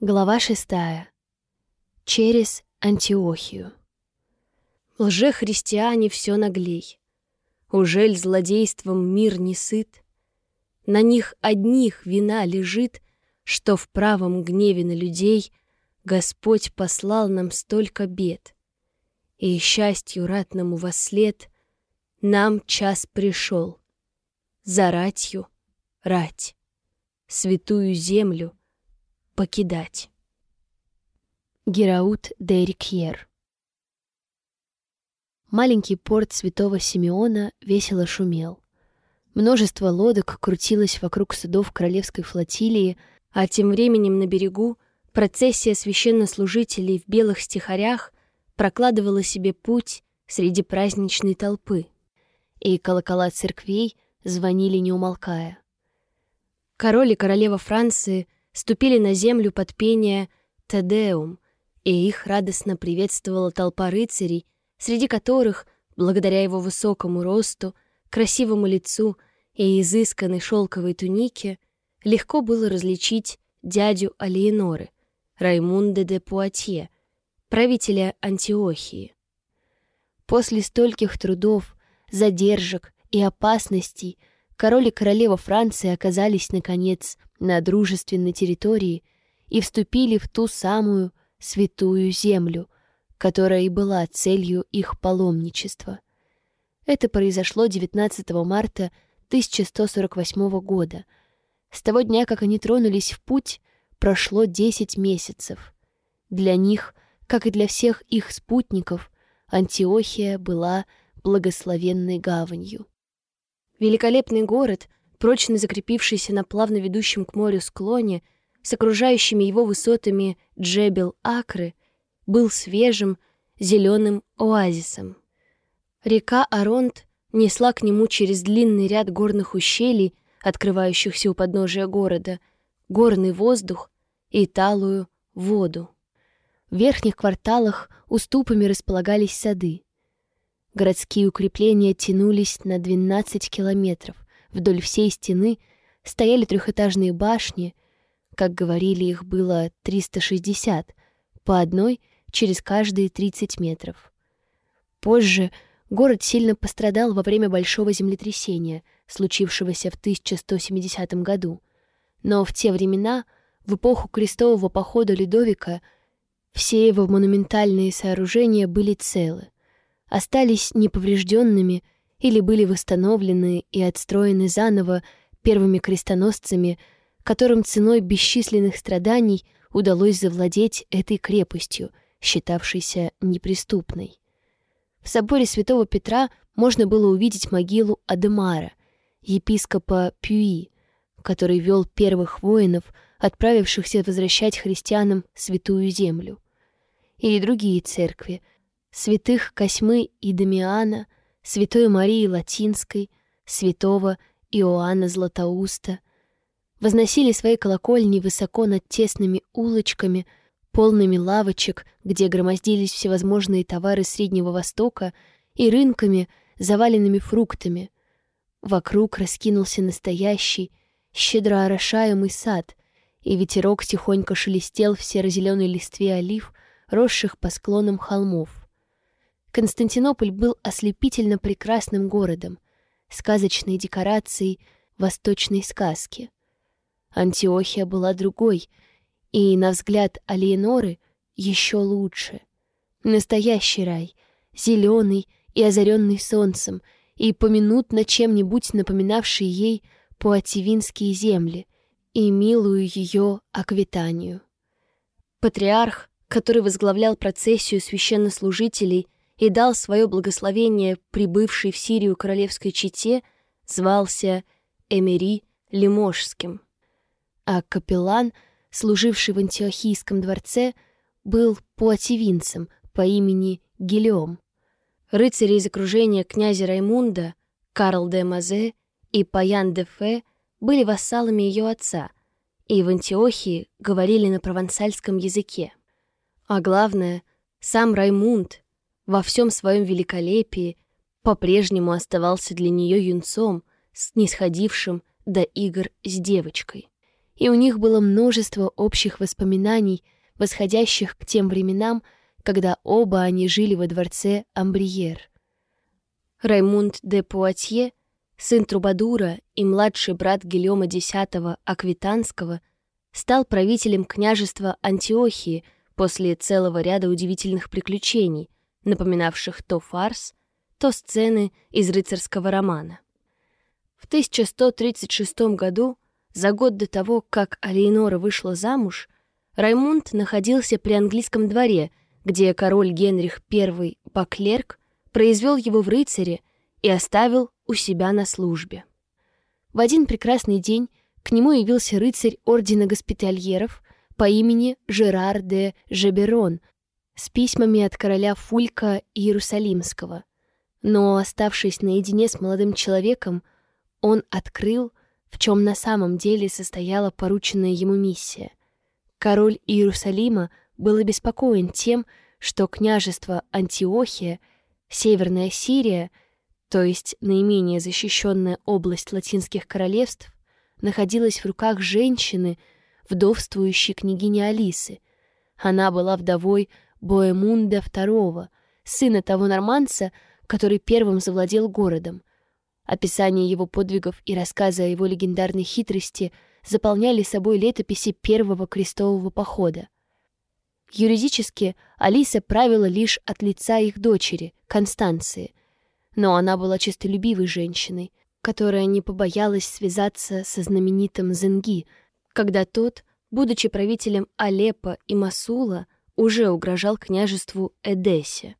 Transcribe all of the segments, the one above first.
Глава шестая. Через Антиохию. Лже-христиане все наглей. Ужель злодейством мир не сыт? На них одних вина лежит, Что в правом гневе на людей Господь послал нам столько бед. И счастью ратному во след Нам час пришел. За ратью рать, Святую землю покидать. Гераут де Рикьер Маленький порт Святого Симеона весело шумел. Множество лодок крутилось вокруг судов королевской флотилии, а тем временем на берегу процессия священнослужителей в белых стихарях прокладывала себе путь среди праздничной толпы, и колокола церквей звонили не умолкая. Король и королева Франции — ступили на землю под пение «Тедеум», и их радостно приветствовала толпа рыцарей, среди которых, благодаря его высокому росту, красивому лицу и изысканной шелковой тунике, легко было различить дядю Алиеноры, Раймунда де Пуатье, правителя Антиохии. После стольких трудов, задержек и опасностей король и королева Франции оказались, наконец, на дружественной территории и вступили в ту самую святую землю, которая и была целью их паломничества. Это произошло 19 марта 1148 года. С того дня, как они тронулись в путь, прошло 10 месяцев. Для них, как и для всех их спутников, Антиохия была благословенной гаванью. Великолепный город, прочно закрепившийся на плавно ведущем к морю склоне, с окружающими его высотами Джебел-Акры, был свежим, зеленым оазисом. Река Аронт несла к нему через длинный ряд горных ущелий, открывающихся у подножия города, горный воздух и талую воду. В верхних кварталах уступами располагались сады. Городские укрепления тянулись на 12 километров. Вдоль всей стены стояли трехэтажные башни, как говорили, их было 360, по одной через каждые 30 метров. Позже город сильно пострадал во время большого землетрясения, случившегося в 1170 году. Но в те времена, в эпоху крестового похода Людовика, все его монументальные сооружения были целы остались неповрежденными или были восстановлены и отстроены заново первыми крестоносцами, которым ценой бесчисленных страданий удалось завладеть этой крепостью, считавшейся неприступной. В соборе святого Петра можно было увидеть могилу Адемара, епископа Пюи, который вел первых воинов, отправившихся возвращать христианам святую землю. Или другие церкви — святых Косьмы и Дамиана, святой Марии Латинской, святого Иоанна Златоуста, возносили свои колокольни высоко над тесными улочками, полными лавочек, где громоздились всевозможные товары Среднего Востока, и рынками, заваленными фруктами. Вокруг раскинулся настоящий, щедро орошаемый сад, и ветерок тихонько шелестел в серо-зеленой листве олив, росших по склонам холмов. Константинополь был ослепительно прекрасным городом, сказочной декорацией восточной сказки. Антиохия была другой, и, на взгляд Алиеноры, еще лучше. Настоящий рай, зеленый и озаренный солнцем, и поминутно чем-нибудь напоминавший ей пуативинские земли и милую ее Аквитанию. Патриарх, который возглавлял процессию священнослужителей, и дал свое благословение прибывшей в Сирию королевской чете, звался Эмери Лиможским. А капеллан, служивший в Антиохийском дворце, был пуативинцем по имени Гелиом. Рыцари из окружения князя Раймунда, Карл де Мазе и Паян де Фе были вассалами ее отца и в Антиохии говорили на провансальском языке. А главное, сам Раймунд во всем своем великолепии по-прежнему оставался для нее юнцом, снисходившим до игр с девочкой. и у них было множество общих воспоминаний, восходящих к тем временам, когда оба они жили во дворце Амбриер. Раймунд де Пуатье, сын Трубадура и младший брат Гильома X Аквитанского, стал правителем княжества Антиохии после целого ряда удивительных приключений, напоминавших то фарс, то сцены из рыцарского романа. В 1136 году, за год до того, как Алейнора вышла замуж, Раймунд находился при английском дворе, где король Генрих I Баклерк произвел его в рыцаре и оставил у себя на службе. В один прекрасный день к нему явился рыцарь ордена госпитальеров по имени Жерар де Жеберон с письмами от короля Фулька Иерусалимского. Но, оставшись наедине с молодым человеком, он открыл, в чем на самом деле состояла порученная ему миссия. Король Иерусалима был обеспокоен тем, что княжество Антиохия, Северная Сирия, то есть наименее защищенная область латинских королевств, находилась в руках женщины, вдовствующей княгини Алисы. Она была вдовой Боэмунда II, сына того норманца, который первым завладел городом. Описание его подвигов и рассказы о его легендарной хитрости заполняли собой летописи первого крестового похода. Юридически Алиса правила лишь от лица их дочери, Констанции, но она была честолюбивой женщиной, которая не побоялась связаться со знаменитым Зенги, когда тот, будучи правителем Алеппо и Масула, уже угрожал княжеству Эдессе.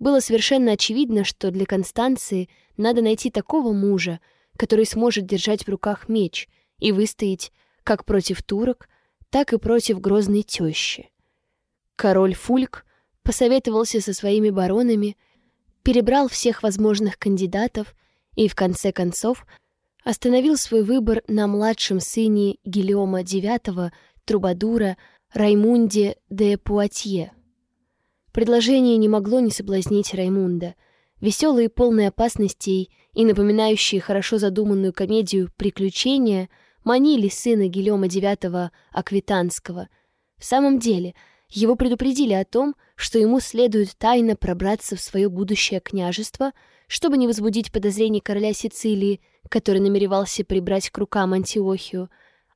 Было совершенно очевидно, что для Констанции надо найти такого мужа, который сможет держать в руках меч и выстоять как против турок, так и против грозной тещи. Король Фульк посоветовался со своими баронами, перебрал всех возможных кандидатов и, в конце концов, остановил свой выбор на младшем сыне Гильома IX, Трубадура, Раймунде де Пуатье — Предложение не могло не соблазнить Раймунда. Веселые, полные опасностей и напоминающие хорошо задуманную комедию «Приключения» манили сына Гильома IX Аквитанского. В самом деле, его предупредили о том, что ему следует тайно пробраться в свое будущее княжество, чтобы не возбудить подозрений короля Сицилии, который намеревался прибрать к рукам Антиохию,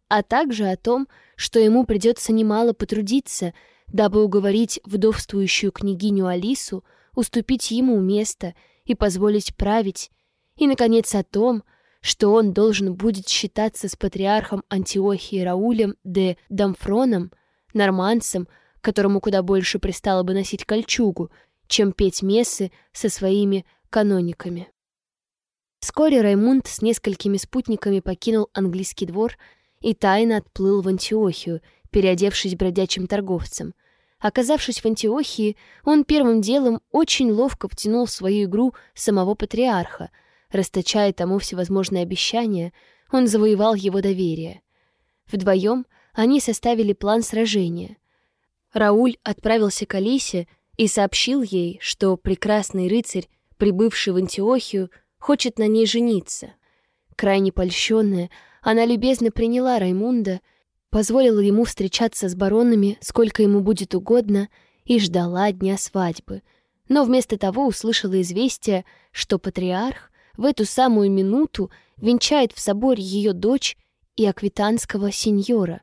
а также о том, что ему придется немало потрудиться — дабы уговорить вдовствующую княгиню Алису уступить ему место и позволить править, и, наконец, о том, что он должен будет считаться с патриархом Антиохии Раулем де Дамфроном, норманцем, которому куда больше пристало бы носить кольчугу, чем петь мессы со своими канониками. Вскоре Раймунд с несколькими спутниками покинул английский двор и тайно отплыл в Антиохию, переодевшись бродячим торговцем. Оказавшись в Антиохии, он первым делом очень ловко втянул в свою игру самого патриарха. Расточая тому всевозможные обещания, он завоевал его доверие. Вдвоем они составили план сражения. Рауль отправился к Алисе и сообщил ей, что прекрасный рыцарь, прибывший в Антиохию, хочет на ней жениться. Крайне польщенная, она любезно приняла Раймунда — позволила ему встречаться с баронами сколько ему будет угодно и ждала дня свадьбы. Но вместо того услышала известие, что патриарх в эту самую минуту венчает в соборе ее дочь и аквитанского сеньора,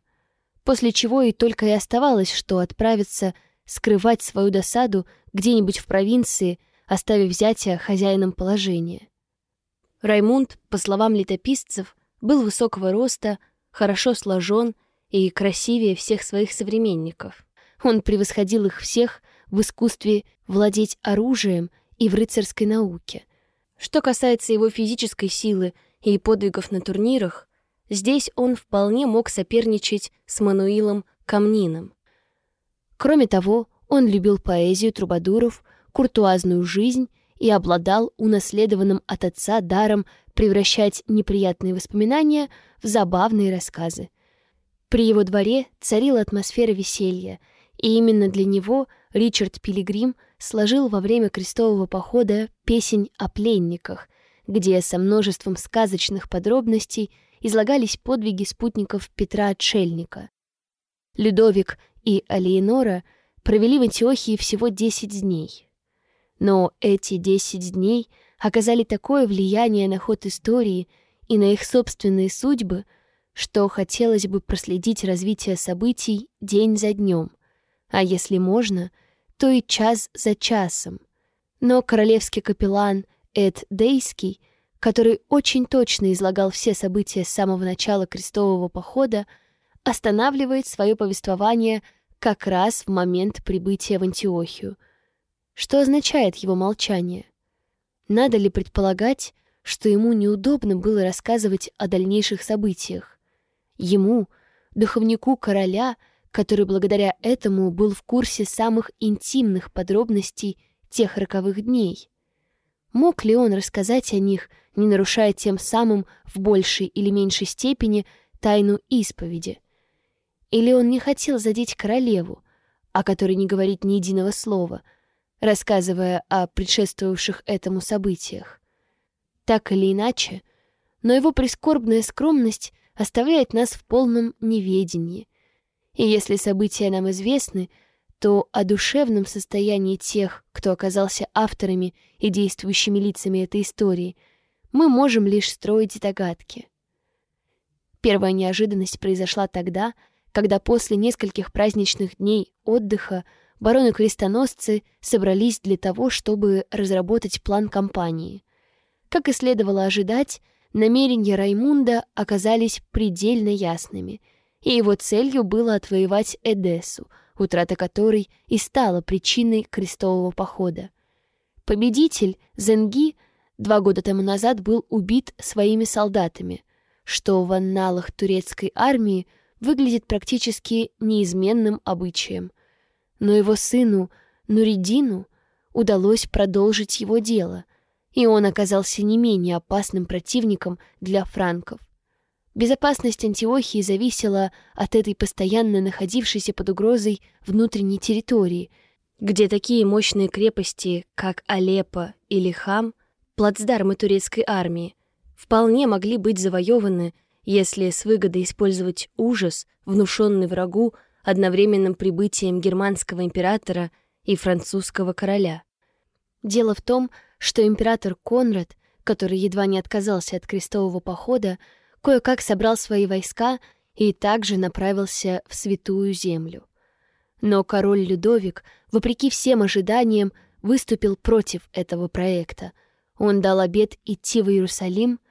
после чего ей только и оставалось, что отправиться скрывать свою досаду где-нибудь в провинции, оставив взятие хозяином положения. Раймунд, по словам летописцев, был высокого роста, хорошо сложен и красивее всех своих современников. Он превосходил их всех в искусстве владеть оружием и в рыцарской науке. Что касается его физической силы и подвигов на турнирах, здесь он вполне мог соперничать с Мануилом Камнином. Кроме того, он любил поэзию трубадуров, куртуазную жизнь и обладал унаследованным от отца даром превращать неприятные воспоминания в забавные рассказы. При его дворе царила атмосфера веселья, и именно для него Ричард Пилигрим сложил во время крестового похода песень о пленниках, где со множеством сказочных подробностей излагались подвиги спутников Петра Отшельника. Людовик и Алиенора провели в Антиохии всего 10 дней. Но эти 10 дней оказали такое влияние на ход истории и на их собственные судьбы, что хотелось бы проследить развитие событий день за днем, а если можно, то и час за часом. Но королевский капеллан Эд Дейский, который очень точно излагал все события с самого начала крестового похода, останавливает свое повествование как раз в момент прибытия в Антиохию. Что означает его молчание? Надо ли предполагать, что ему неудобно было рассказывать о дальнейших событиях? Ему, духовнику короля, который благодаря этому был в курсе самых интимных подробностей тех роковых дней. Мог ли он рассказать о них, не нарушая тем самым в большей или меньшей степени тайну исповеди? Или он не хотел задеть королеву, о которой не говорит ни единого слова, рассказывая о предшествовавших этому событиях? Так или иначе, но его прискорбная скромность оставляет нас в полном неведении. И если события нам известны, то о душевном состоянии тех, кто оказался авторами и действующими лицами этой истории, мы можем лишь строить догадки. Первая неожиданность произошла тогда, когда после нескольких праздничных дней отдыха бароны-крестоносцы собрались для того, чтобы разработать план кампании. Как и следовало ожидать, намерения Раймунда оказались предельно ясными, и его целью было отвоевать Эдессу, утрата которой и стала причиной крестового похода. Победитель, Зенги, два года тому назад был убит своими солдатами, что в анналах турецкой армии – выглядит практически неизменным обычаем. Но его сыну, Нуридину, удалось продолжить его дело, и он оказался не менее опасным противником для франков. Безопасность Антиохии зависела от этой постоянно находившейся под угрозой внутренней территории, где такие мощные крепости, как Алеппо или Хам, плацдармы турецкой армии, вполне могли быть завоеваны если с выгодой использовать ужас, внушенный врагу одновременным прибытием германского императора и французского короля. Дело в том, что император Конрад, который едва не отказался от крестового похода, кое-как собрал свои войска и также направился в Святую Землю. Но король Людовик, вопреки всем ожиданиям, выступил против этого проекта. Он дал обет идти в Иерусалим —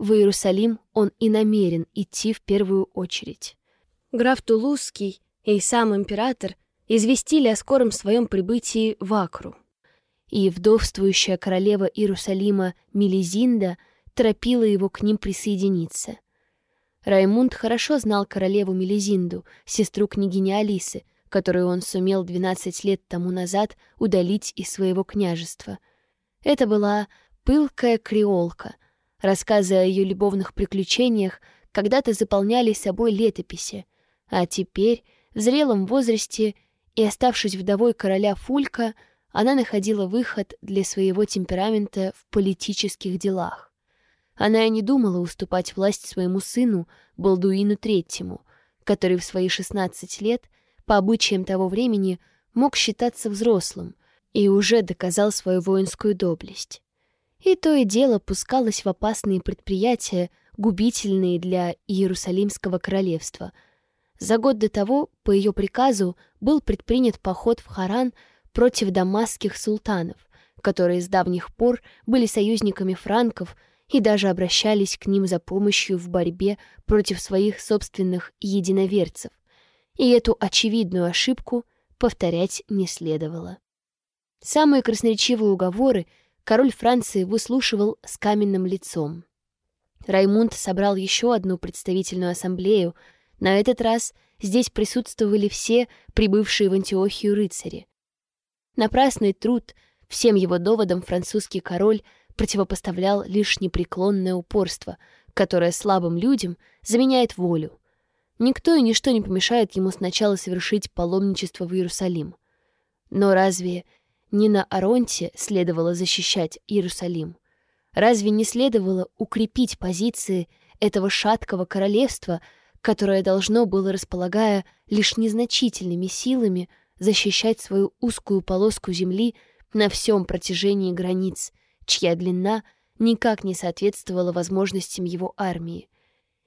в Иерусалим он и намерен идти в первую очередь. Граф Тулузский и сам император известили о скором своем прибытии в Акру. И вдовствующая королева Иерусалима Мелизинда торопила его к ним присоединиться. Раймунд хорошо знал королеву Мелизинду, сестру княгини Алисы, которую он сумел 12 лет тому назад удалить из своего княжества. Это была пылкая креолка, Рассказы о ее любовных приключениях когда-то заполняли собой летописи, а теперь, в зрелом возрасте и оставшись вдовой короля Фулька, она находила выход для своего темперамента в политических делах. Она и не думала уступать власть своему сыну, Балдуину Третьему, который в свои 16 лет, по обычаям того времени, мог считаться взрослым и уже доказал свою воинскую доблесть и то и дело пускалась в опасные предприятия, губительные для Иерусалимского королевства. За год до того, по ее приказу, был предпринят поход в Харан против дамасских султанов, которые с давних пор были союзниками франков и даже обращались к ним за помощью в борьбе против своих собственных единоверцев. И эту очевидную ошибку повторять не следовало. Самые красноречивые уговоры — король Франции выслушивал с каменным лицом. Раймунд собрал еще одну представительную ассамблею. На этот раз здесь присутствовали все прибывшие в Антиохию рыцари. Напрасный труд всем его доводам французский король противопоставлял лишь непреклонное упорство, которое слабым людям заменяет волю. Никто и ничто не помешает ему сначала совершить паломничество в Иерусалим. Но разве не на Аронте следовало защищать Иерусалим? Разве не следовало укрепить позиции этого шаткого королевства, которое должно было, располагая лишь незначительными силами, защищать свою узкую полоску земли на всем протяжении границ, чья длина никак не соответствовала возможностям его армии.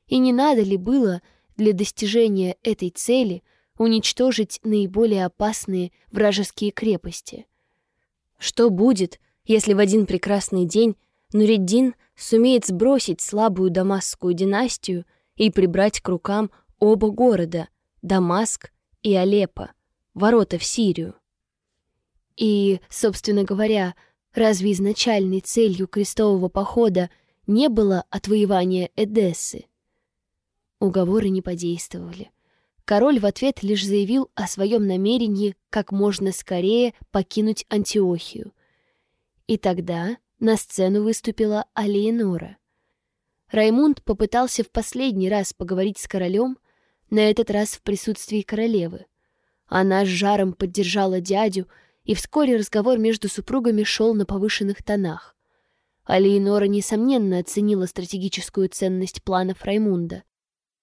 И не надо ли было для достижения этой цели уничтожить наиболее опасные вражеские крепости? Что будет, если в один прекрасный день Нуриддин сумеет сбросить слабую дамасскую династию и прибрать к рукам оба города — Дамаск и Алеппо, ворота в Сирию? И, собственно говоря, разве изначальной целью крестового похода не было отвоевание Эдессы? Уговоры не подействовали. Король в ответ лишь заявил о своем намерении как можно скорее покинуть Антиохию. И тогда на сцену выступила Алиенора. Раймунд попытался в последний раз поговорить с королем, на этот раз в присутствии королевы. Она с жаром поддержала дядю, и вскоре разговор между супругами шел на повышенных тонах. Алиенора, несомненно, оценила стратегическую ценность планов Раймунда.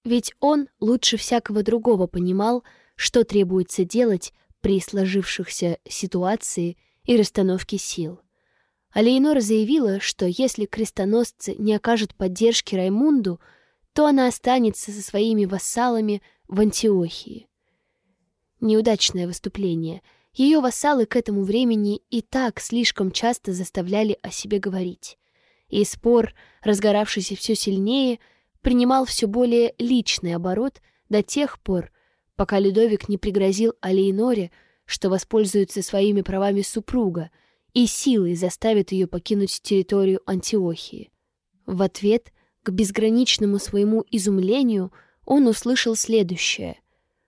Ведь он лучше всякого другого понимал, что требуется делать при сложившихся ситуации и расстановке сил. А Лейнора заявила, что если крестоносцы не окажут поддержки Раймунду, то она останется со своими вассалами в Антиохии. Неудачное выступление. Ее вассалы к этому времени и так слишком часто заставляли о себе говорить. И спор, разгоравшийся все сильнее, принимал все более личный оборот до тех пор, пока Людовик не пригрозил Алейноре, что воспользуется своими правами супруга — и силой заставит ее покинуть территорию Антиохии. В ответ, к безграничному своему изумлению, он услышал следующее.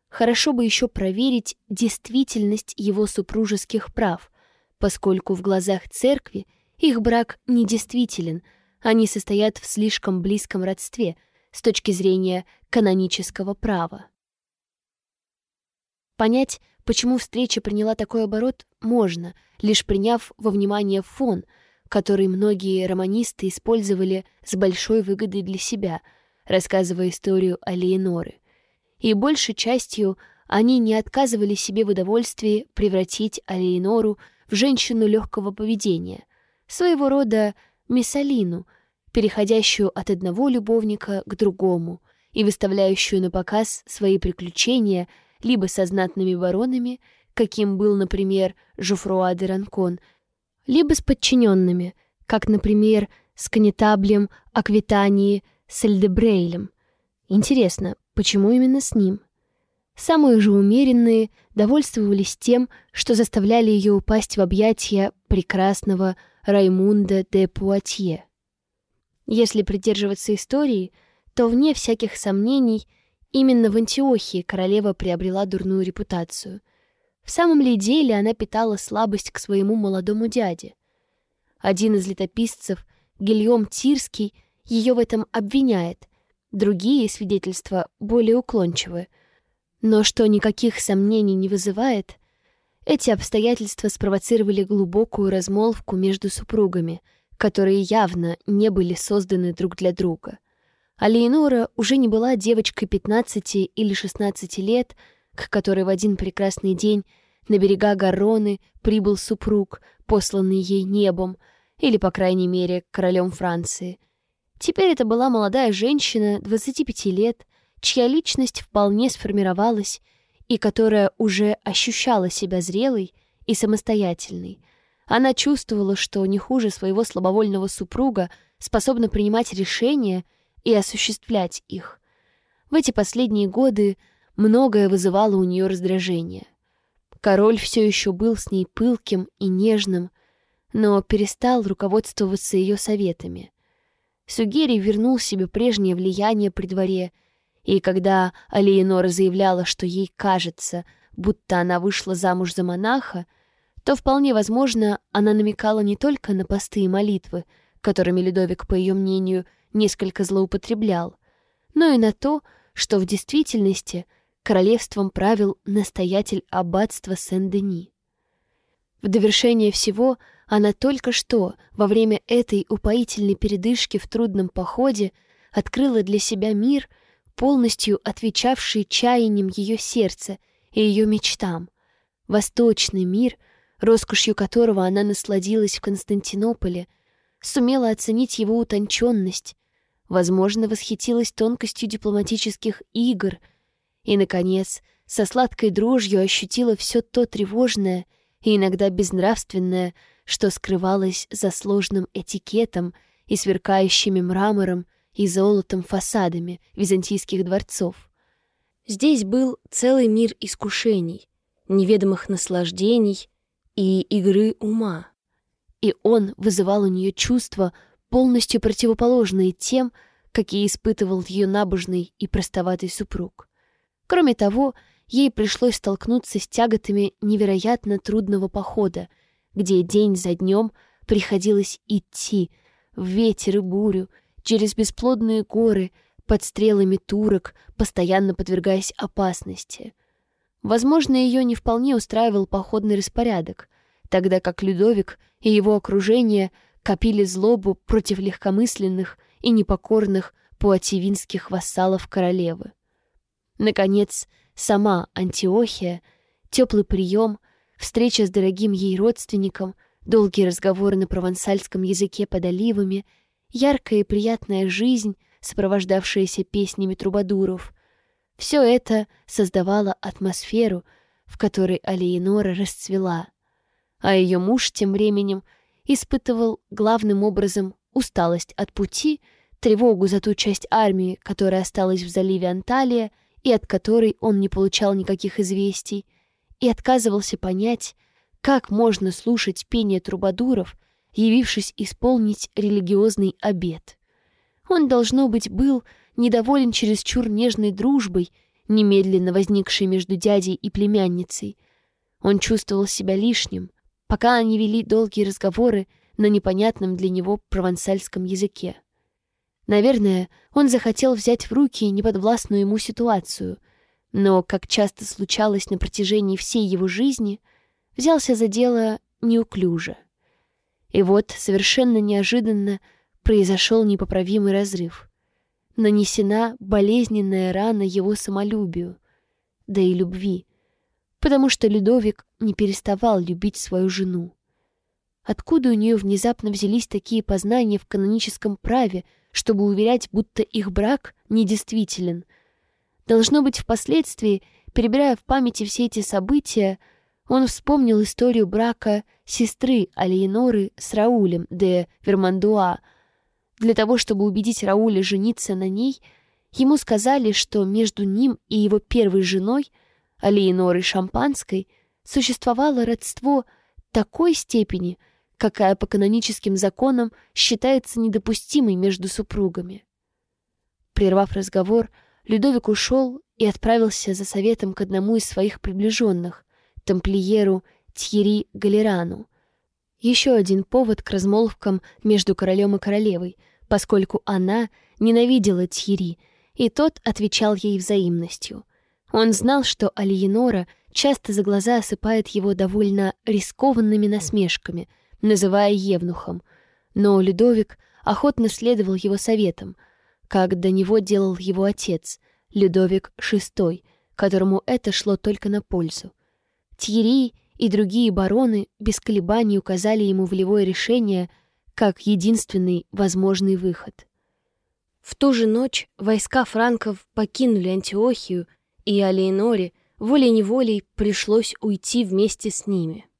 Хорошо бы еще проверить действительность его супружеских прав, поскольку в глазах церкви их брак недействителен, они состоят в слишком близком родстве с точки зрения канонического права. Понять, почему встреча приняла такой оборот, можно, лишь приняв во внимание фон, который многие романисты использовали с большой выгодой для себя, рассказывая историю Алиеноры. И большей частью они не отказывали себе в удовольствии превратить Алиенору в женщину легкого поведения, своего рода Миссалину, переходящую от одного любовника к другому и выставляющую на показ свои приключения — либо со знатными баронами, каким был, например, Жуфруа де Ранкон, либо с подчиненными, как, например, с конетаблем Аквитании Сальдебрейлем. Интересно, почему именно с ним? Самые же умеренные довольствовались тем, что заставляли ее упасть в объятия прекрасного Раймунда де Пуатье. Если придерживаться истории, то, вне всяких сомнений, Именно в Антиохии королева приобрела дурную репутацию. В самом ли деле она питала слабость к своему молодому дяде? Один из летописцев, Гильем Тирский, ее в этом обвиняет. Другие свидетельства более уклончивы. Но что никаких сомнений не вызывает, эти обстоятельства спровоцировали глубокую размолвку между супругами, которые явно не были созданы друг для друга — а Лейнора уже не была девочкой 15 или 16 лет, к которой в один прекрасный день на берега Гарроны прибыл супруг, посланный ей небом, или, по крайней мере, королем Франции. Теперь это была молодая женщина 25 лет, чья личность вполне сформировалась и которая уже ощущала себя зрелой и самостоятельной. Она чувствовала, что не хуже своего слабовольного супруга способна принимать решения — и осуществлять их. В эти последние годы многое вызывало у нее раздражение. Король все еще был с ней пылким и нежным, но перестал руководствоваться ее советами. Сугери вернул себе прежнее влияние при дворе, и когда Алиенора заявляла, что ей кажется, будто она вышла замуж за монаха, то вполне возможно, она намекала не только на посты и молитвы, которыми Людовик, по ее мнению, несколько злоупотреблял, но и на то, что в действительности королевством правил настоятель аббатства Сен-Дени. В довершение всего она только что, во время этой упоительной передышки в трудном походе, открыла для себя мир, полностью отвечавший чаяниям ее сердца и ее мечтам. Восточный мир, роскошью которого она насладилась в Константинополе, сумела оценить его утонченность, возможно, восхитилась тонкостью дипломатических игр и, наконец, со сладкой дрожью ощутила все то тревожное и иногда безнравственное, что скрывалось за сложным этикетом и сверкающими мрамором и золотом фасадами византийских дворцов. Здесь был целый мир искушений, неведомых наслаждений и игры ума. И он вызывал у нее чувства, полностью противоположные тем, какие испытывал ее набожный и простоватый супруг. Кроме того, ей пришлось столкнуться с тяготами невероятно трудного похода, где день за днем приходилось идти в ветер и бурю, через бесплодные горы, под стрелами турок, постоянно подвергаясь опасности. Возможно, ее не вполне устраивал походный распорядок, тогда как Людовик и его окружение копили злобу против легкомысленных и непокорных пуативинских вассалов королевы. Наконец, сама Антиохия, теплый прием, встреча с дорогим ей родственником, долгие разговоры на провансальском языке под оливами, яркая и приятная жизнь, сопровождавшаяся песнями трубадуров — все это создавало атмосферу, в которой Алиенора расцвела, а ее муж тем временем испытывал главным образом усталость от пути, тревогу за ту часть армии, которая осталась в заливе Анталия и от которой он не получал никаких известий, и отказывался понять, как можно слушать пение трубадуров, явившись исполнить религиозный обет. Он, должно быть, был недоволен чересчур нежной дружбой, немедленно возникшей между дядей и племянницей. Он чувствовал себя лишним, пока они вели долгие разговоры на непонятном для него провансальском языке. Наверное, он захотел взять в руки неподвластную ему ситуацию, но, как часто случалось на протяжении всей его жизни, взялся за дело неуклюже. И вот, совершенно неожиданно, произошел непоправимый разрыв. Нанесена болезненная рана его самолюбию, да и любви, потому что Людовик не переставал любить свою жену. Откуда у нее внезапно взялись такие познания в каноническом праве, чтобы уверять, будто их брак недействителен? Должно быть, впоследствии, перебирая в памяти все эти события, он вспомнил историю брака сестры Алиеноры с Раулем де Вермандуа. Для того, чтобы убедить Рауля жениться на ней, ему сказали, что между ним и его первой женой, Алиенорой Шампанской, существовало родство такой степени — какая по каноническим законам считается недопустимой между супругами. Прервав разговор, Людовик ушел и отправился за советом к одному из своих приближенных, тамплиеру Тьери Галерану. Еще один повод к размолвкам между королем и королевой, поскольку она ненавидела Тьери, и тот отвечал ей взаимностью. Он знал, что Алиенора часто за глаза осыпает его довольно рискованными насмешками — называя евнухом, но Людовик охотно следовал его советам, как до него делал его отец, Людовик VI, которому это шло только на пользу. Тьерри и другие бароны без колебаний указали ему волевое решение как единственный возможный выход. В ту же ночь войска франков покинули Антиохию, и Алиеноре волей-неволей пришлось уйти вместе с ними —